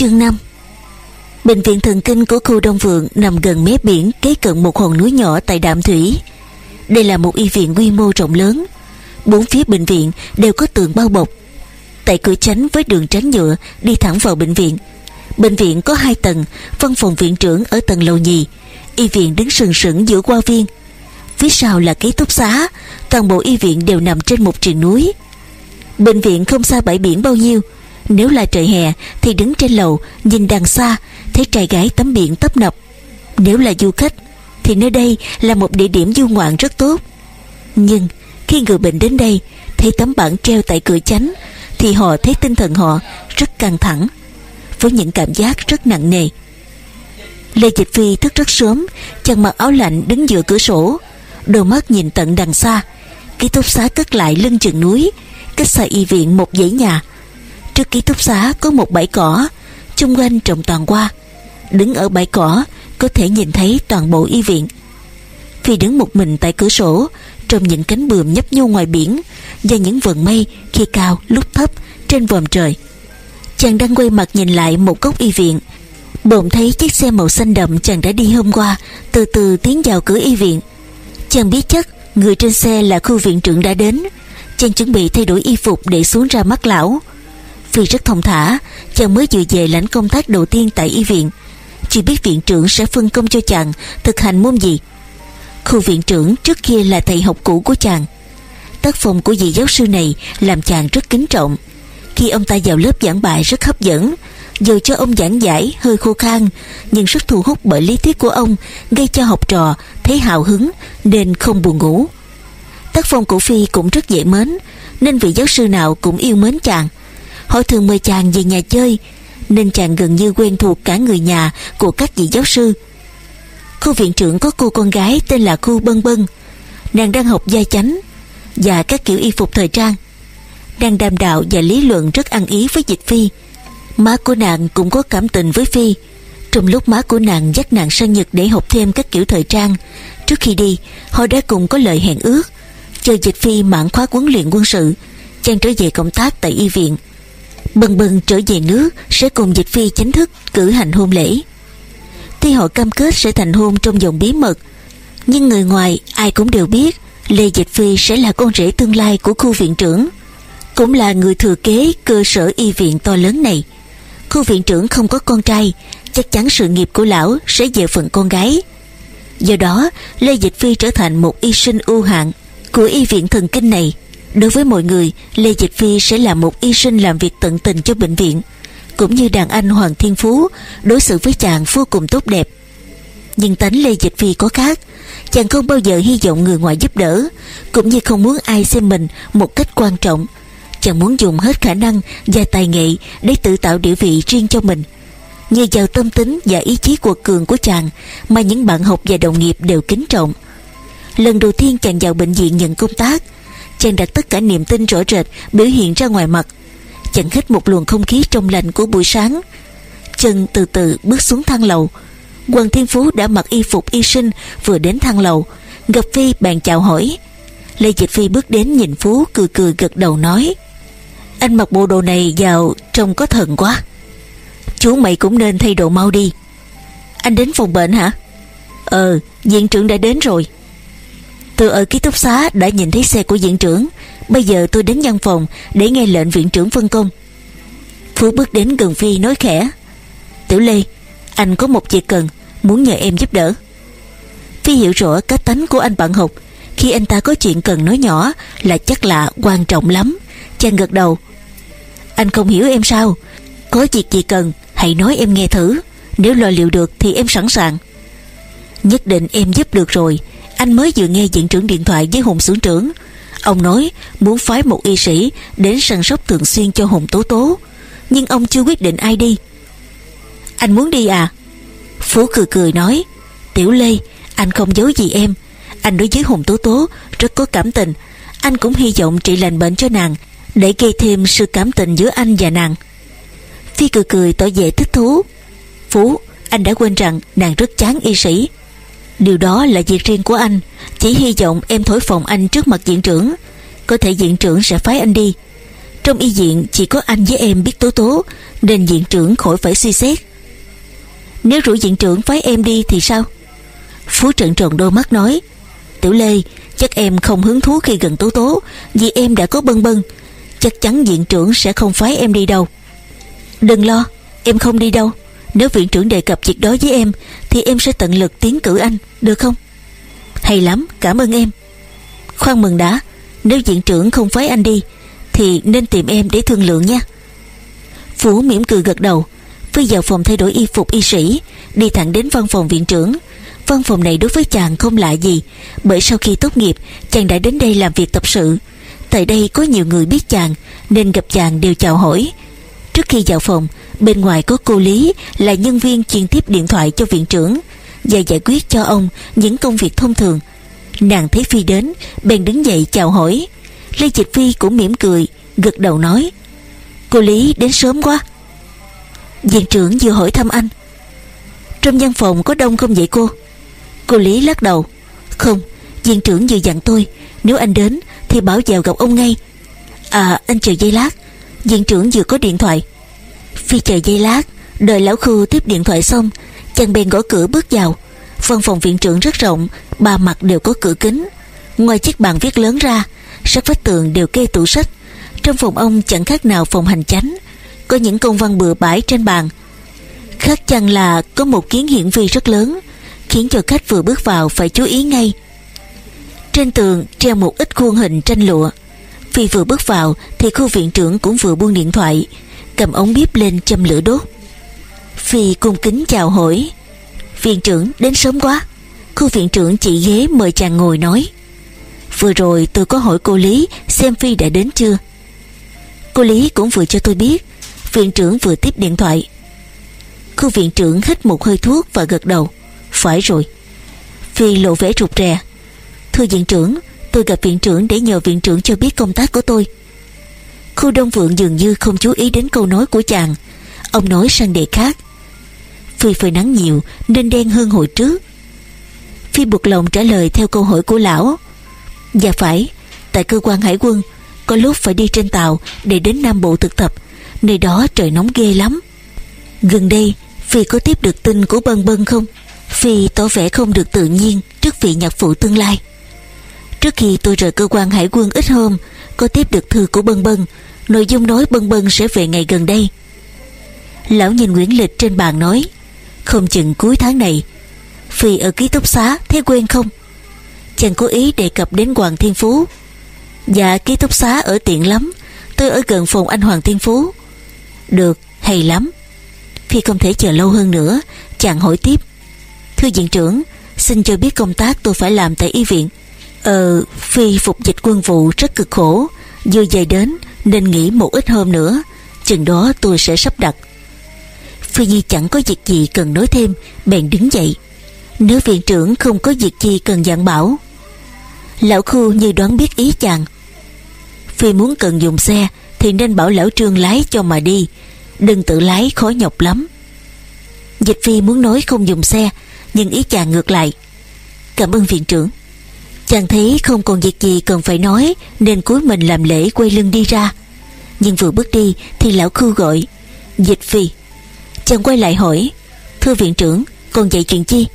Chương 5 Bệnh viện thần kinh của khu Đông Vượng nằm gần mé biển kế cận một hòn núi nhỏ tại Đạm Thủy. Đây là một y viện quy mô rộng lớn. Bốn phía bệnh viện đều có tường bao bọc. Tại cửa chánh với đường tránh nhựa đi thẳng vào bệnh viện. Bệnh viện có hai tầng, văn phòng viện trưởng ở tầng lầu nhì. Y viện đứng sừng sững giữa qua viên. Phía sau là ký túc xá, toàn bộ y viện đều nằm trên một triền núi. Bệnh viện không xa bãi biển bao nhiêu, nếu là trời hè, thì đứng trên lầu, nhìn đằng xa, thấy trai gái tắm biển tấp nập. Nếu là du khách, thì nơi đây là một địa điểm du ngoạn rất tốt. Nhưng, khi người bệnh đến đây, thấy tấm bảng treo tại cửa chánh, thì họ thấy tinh thần họ rất căng thẳng, với những cảm giác rất nặng nề. Lê Dịch Phi thức rất sớm chân mặc áo lạnh đứng giữa cửa sổ, đôi mắt nhìn tận đằng xa, ký túc xá cất lại lưng chừng núi, cách xa y viện một dãy nhà Trước ký túc xá có một bãi cỏ. Chung quanh trồng toàn hoa. Đứng ở bãi cỏ, Có thể nhìn thấy toàn bộ y viện. Phi đứng một mình tại cửa sổ, Trong những cánh bườm nhấp nhô ngoài biển Và những vần mây khi cao, lúc thấp, Trên vòm trời. Chàng đang quay mặt nhìn lại một góc y viện. Bỗng thấy chiếc xe màu xanh đậm chàng đã đi hôm qua, Từ từ tiến vào cửa y viện. Chàng biết chắc Người trên xe là khu viện trưởng đã đến. Chàng chuẩn bị thay đổi y phục để xuống ra mắt lão. Phi rất thông thả, Chàng mới vừa về lãnh công tác đầu tiên tại y viện. Chỉ biết viện trưởng sẽ phân công cho chàng Thực hành môn gì. Khu viện trưởng trước kia là thầy học cũ của chàng. Tác phong của vị giáo sư này Làm chàng rất kính trọng. Khi ông ta vào lớp giảng bài rất hấp dẫn Dù cho ông giảng giải hơi khô khan, Nhưng rất thu hút bởi lý thuyết của ông Gây cho học trò thấy hào hứng Nên không buồn ngủ. Tác phong của Phi cũng rất dễ mến, Nên vị giáo sư nào cũng yêu mến chàng. Họ thường mời chàng về nhà chơi, Nên chàng gần như quen thuộc cả người nhà Của các vị giáo sư. Khu viện trưởng có cô con gái Tên là Khu Bân Bân. Nàng đang học gia chánh Và các kiểu y phục thời trang. Đang đàm đạo và lý luận rất ăn ý với dịch phi. Má của nàng cũng có cảm tình với Phi. Trong lúc má của nàng dắt nàng sang Nhật Để học thêm các kiểu thời trang, Trước khi đi, Họ đã cùng có lời hẹn ước Chờ dịch phi mãn khóa huấn luyện quân sự. Chàng trở về công tác tại y viện. Bần bần trở về nước, Sẽ cùng dịch phi chính thức cử hành hôn lễ. Tuy họ cam kết sẽ thành hôn trong vòng bí mật, Nhưng người ngoài ai cũng đều biết Lê Dịch Phi sẽ là con rể tương lai của khu viện trưởng, Cũng là người thừa kế cơ sở y viện to lớn này. Khu viện trưởng không có con trai, Chắc chắn sự nghiệp của lão sẽ về phần con gái. Do đó, Lê Dịch Phi trở thành một y sinh ưu hạng Của y viện thần kinh này. Đối với mọi người, Lê Dịch Phi sẽ là một y sinh làm việc tận tình cho bệnh viện, cũng như đàn anh Hoàng Thiên Phú đối xử với chàng vô cùng tốt đẹp. Nhưng tánh Lê Dịch Phi có khác, chàng không bao giờ hy vọng người ngoài giúp đỡ, cũng như không muốn ai xem mình một cách quan trọng. Chàng muốn dùng hết khả năng và tài nghệ để tự tạo địa vị riêng cho mình. Nhờ vào tâm tính và ý chí quật cường của chàng mà những bạn học và đồng nghiệp đều kính trọng. Lần đầu tiên chàng vào bệnh viện nhận công tác, chàng đặt tất cả niềm tin rõ rệt, biểu hiện ra ngoài mặt. Chàng hít một luồng không khí trong lành của buổi sáng. Chân từ từ bước xuống thang lầu. Hoàng Thiên Phú đã mặc y phục y sinh vừa đến thang lầu. Gặp Phi bàn chào hỏi. Lê Dịch Phi bước đến nhìn Phú, cười cười gật đầu nói, Anh mặc bộ đồ này vào trông có thần quá. Chú mày cũng nên thay đồ mau đi. Anh đến phòng bệnh hả? Ờ viện trưởng đã đến rồi. Tôi ở ký túc xá đã nhìn thấy xe của viện trưởng. Bây giờ tôi đến văn phòng Để nghe lệnh viện trưởng phân công. Phú bước đến gần Phi nói khẽ. Tiểu Lê, Anh có một việc cần, Muốn nhờ em giúp đỡ. Phi hiểu rõ cá tánh của anh bạn học. Khi anh ta có chuyện cần nói nhỏ Là chắc là quan trọng lắm. Chàng gật đầu. Anh không hiểu em sao. Có việc gì cần, Hãy nói em nghe thử. Nếu lo liệu được thì em sẵn sàng. Nhất định em giúp được rồi anh mới vừa nghe viện trưởng điện thoại với Hùng xưởng trưởng. Ông nói muốn phái một y sĩ Đến săn sóc thường xuyên cho Hùng Tố Tố. Nhưng ông chưa quyết định ai đi. Anh muốn đi à? Phú cười cười nói, Tiểu Lê, Anh không giấu gì em. Anh đối với Hùng Tố Tố rất có cảm tình. Anh cũng hy vọng trị lành bệnh cho nàng Để gây thêm sự cảm tình giữa anh và nàng. Phi cười cười tỏ vẻ thích thú. Phú, Anh đã quên rằng nàng rất chán y sĩ. Điều đó là việc riêng của anh. Chỉ hy vọng em thổi phòng anh trước mặt diện trưởng. Có thể diện trưởng sẽ phái anh đi. Trong y diện chỉ có anh với em biết tố tố, Nên diện trưởng khỏi phải suy xét. Nếu rủ diện trưởng phái em đi thì sao? Phú trận tròn đôi mắt nói, Tiểu Lê, Chắc em không hứng thú khi gần Tố Tố, Vì em đã có bân bân. Chắc chắn diện trưởng sẽ không phái em đi đâu. Đừng lo, Em không đi đâu. Nếu viện trưởng đề cập việc đó với em, Thì em sẽ tận lực tiến cử anh, Được không? Hay lắm, cảm ơn em. Khoan mừng đã, Nếu viện trưởng không phái anh đi, Thì nên tìm em để thương lượng nha. Phú mỉm cười gật đầu. Phi vào phòng thay đổi y phục y sĩ, Đi thẳng đến văn phòng viện trưởng. Văn phòng này đối với chàng không lạ gì, Bởi sau khi tốt nghiệp, Chàng đã đến đây làm việc tập sự. Tại đây có nhiều người biết chàng, Nên gặp chàng đều chào hỏi. Trước khi vào phòng, Bên ngoài có cô Lý Là nhân viên chuyên tiếp điện thoại cho viện trưởng Và giải quyết cho ông những công việc thông thường. Nàng thấy Phi đến, Bèn đứng dậy chào hỏi. Lê Dịch Phi cũng mỉm cười, Gật đầu nói, Cô Lý đến sớm quá. Viện trưởng vừa hỏi thăm anh, Trong văn phòng có đông không vậy cô? Cô Lý lắc đầu, Không, Viện trưởng vừa dặn tôi, Nếu anh đến thì bảo vào gặp ông ngay. À anh chờ giây lát. Viện trưởng vừa có điện thoại. Phi chờ giây lát, Đợi lão khu tiếp điện thoại xong, Chàng bèn gõ cửa bước vào. Văn phòng viện trưởng rất rộng, Ba mặt đều có cửa kính. Ngoài chiếc bàn viết lớn ra, Sát vách tường đều kê tủ sách. Trong phòng ông chẳng khác nào phòng hành chánh, Có những công văn bừa bãi trên bàn. Khác chăng là có một kiến hiển vi rất lớn, Khiến cho khách vừa bước vào phải chú ý ngay. Trên tường treo một ít khuôn hình tranh lụa. Phi vừa bước vào Thì khu viện trưởng cũng vừa buông điện thoại, Cầm ống bếp lên châm lửa đốt. Phi cung kính chào hỏi. Viện trưởng, đến sớm quá. Khu viện trưởng chỉ ghế mời chàng ngồi nói. Vừa rồi tôi có hỏi cô Lý Xem Phi đã đến chưa. Cô Lý cũng vừa cho tôi biết. Viện trưởng vừa tiếp điện thoại. Khu viện trưởng hít một hơi thuốc và gật đầu. Phải rồi. Phi lộ vẻ rụt rè. Thưa viện trưởng Tôi gặp viện trưởng để nhờ viện trưởng cho biết công tác của tôi. Khu đông vượng dường như không chú ý đến câu nói của chàng. Ông nói sang đề khác. Phi phơi nắng nhiều Nên đen hơn hồi trước. Phi buộc lòng trả lời theo câu hỏi của lão. Dạ phải, Tại cơ quan hải quân, Có lúc phải đi trên tàu Để đến Nam Bộ thực tập. Nơi đó trời nóng ghê lắm. Gần đây, Phi có tiếp được tin của Bân Bân không? Phi tỏ vẻ không được tự nhiên Trước vị nhạc phụ tương lai. Trước khi tôi rời cơ quan hải quân ít hôm, Có tiếp được thư của Bân Bân. Nội dung nói Bân Bân sẽ về ngày gần đây. Lão nhìn Nguyễn Lịch trên bàn nói, Không chừng cuối tháng này, Phi ở ký túc xá thấy quen không? Chàng cố ý đề cập đến Hoàng Thiên Phú. Dạ ký túc xá ở tiện lắm, Tôi ở gần phòng anh Hoàng Thiên Phú. Được, hay lắm. Phi không thể chờ lâu hơn nữa, Chàng hỏi tiếp, Thưa viện trưởng, Xin cho biết công tác tôi phải làm tại y viện. Ờ Phi phục dịch quân vụ rất cực khổ. Vừa về đến, Nên nghỉ một ít hôm nữa. Chừng đó tôi sẽ sắp đặt. Phi Nhi chẳng có việc gì cần nói thêm, Bèn đứng dậy. Nếu viện trưởng không có việc gì cần dặn bảo. Lão khu như đoán biết ý chàng. Phi muốn cần dùng xe, Thì nên bảo lão trương lái cho mà đi. Đừng tự lái, khó nhọc lắm. Dịch Phi muốn nói không dùng xe, Nhưng ý chàng ngược lại. Cảm ơn viện trưởng. Chàng thấy không còn việc gì cần phải nói, Nên cúi mình làm lễ quay lưng đi ra. Nhưng vừa bước đi Thì lão khu gọi, Dịch Phi. Chàng quay lại hỏi, Thưa viện trưởng, còn dạy chuyện chi?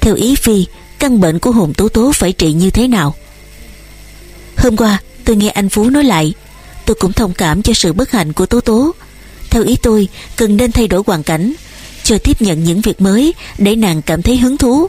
Theo ý Phi, Căn bệnh của hồn tố tố phải trị như thế nào? Hôm qua, tôi nghe anh Phú nói lại, Tôi cũng thông cảm cho sự bất hạnh của tố tố. Theo ý tôi, Cần nên thay đổi hoàn cảnh, Cho tiếp nhận những việc mới Để nàng cảm thấy hứng thú.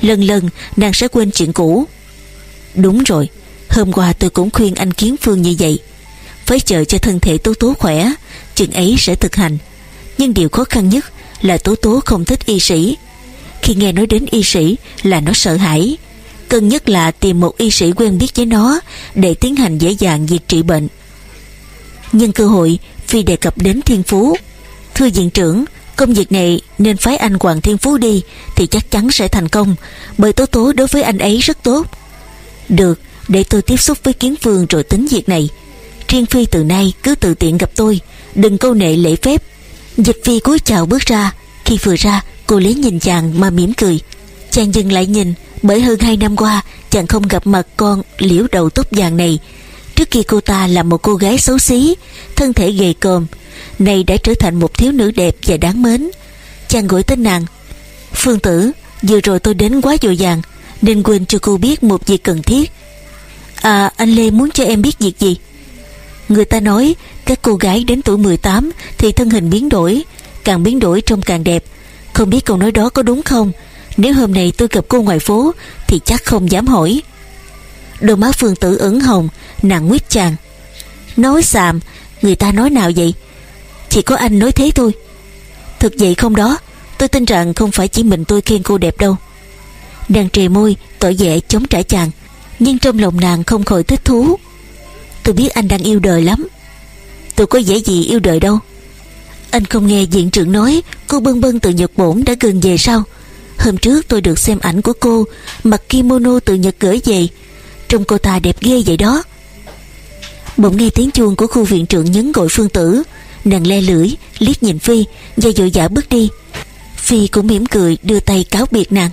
Lần lần, nàng sẽ quên chuyện cũ. Đúng rồi, Hôm qua tôi cũng khuyên anh Kiến Phương như vậy. Phải chờ cho thân thể Tố Tố khỏe Chừng ấy sẽ thực hành. Nhưng điều khó khăn nhất là Tố Tố không thích y sĩ. Khi nghe nói đến y sĩ là nó sợ hãi. Cần nhất là tìm một y sĩ quen biết với nó Để tiến hành dễ dàng việc trị bệnh. Nhân cơ hội, Phi đề cập đến Thiên Phú. Thưa viện trưởng, Công việc này nên phái anh Hoàng Thiên Phú đi Thì chắc chắn sẽ thành công, Bởi Tố Tố đối với anh ấy rất tốt. Được, Để tôi tiếp xúc với Kiến Phương rồi tính việc này. Riêng Phi từ nay cứ tự tiện gặp tôi, Đừng câu nệ lễ phép. Dịch Phi cúi chào bước ra, Khi vừa ra, cô lấy nhìn chàng mà mỉm cười. Chàng dừng lại nhìn, Bởi hơn hai năm qua, Chàng không gặp mặt con liễu đầu tóc vàng này. Trước kia cô ta là một cô gái xấu xí, Thân thể gầy còm Này đã trở thành một thiếu nữ đẹp và đáng mến. Chàng gọi tên nàng, Phương tử, Vừa rồi tôi đến quá dội vàng nên quên cho cô biết một việc cần thiết. À anh Lê muốn cho em biết việc gì? Người ta nói, Các cô gái đến tuổi 18 Thì thân hình biến đổi, Càng biến đổi trông càng đẹp. Không biết câu nói đó có đúng không? Nếu hôm nay tôi gặp cô ngoài phố, Thì chắc không dám hỏi. Đôi má phương tử ửng hồng, Nàng nguyết chàng. Nói xàm, Người ta nói nào vậy? Chỉ có anh nói thế thôi. Thực vậy không đó, Tôi tin rằng không phải chỉ mình tôi khen cô đẹp đâu. Nàng trề môi, Tỏ vẻ chống trả chàng. Nhưng trong lòng nàng không khỏi thích thú. Tôi biết anh đang yêu đời lắm. Tôi có dễ gì yêu đời đâu. Anh không nghe diện trưởng nói, Cô bân bân từ Nhật Bổn đã gần về sao Hôm trước tôi được xem ảnh của cô, Mặc kimono từ Nhật gửi về. Trông cô ta đẹp ghê vậy đó. Bỗng nghe tiếng chuông của khu viện trưởng nhấn gọi phương tử. Nàng le lưỡi, liếc nhìn Phi, Và dội dã bước đi. Phi cũng mỉm cười, đưa tay cáo biệt nàng.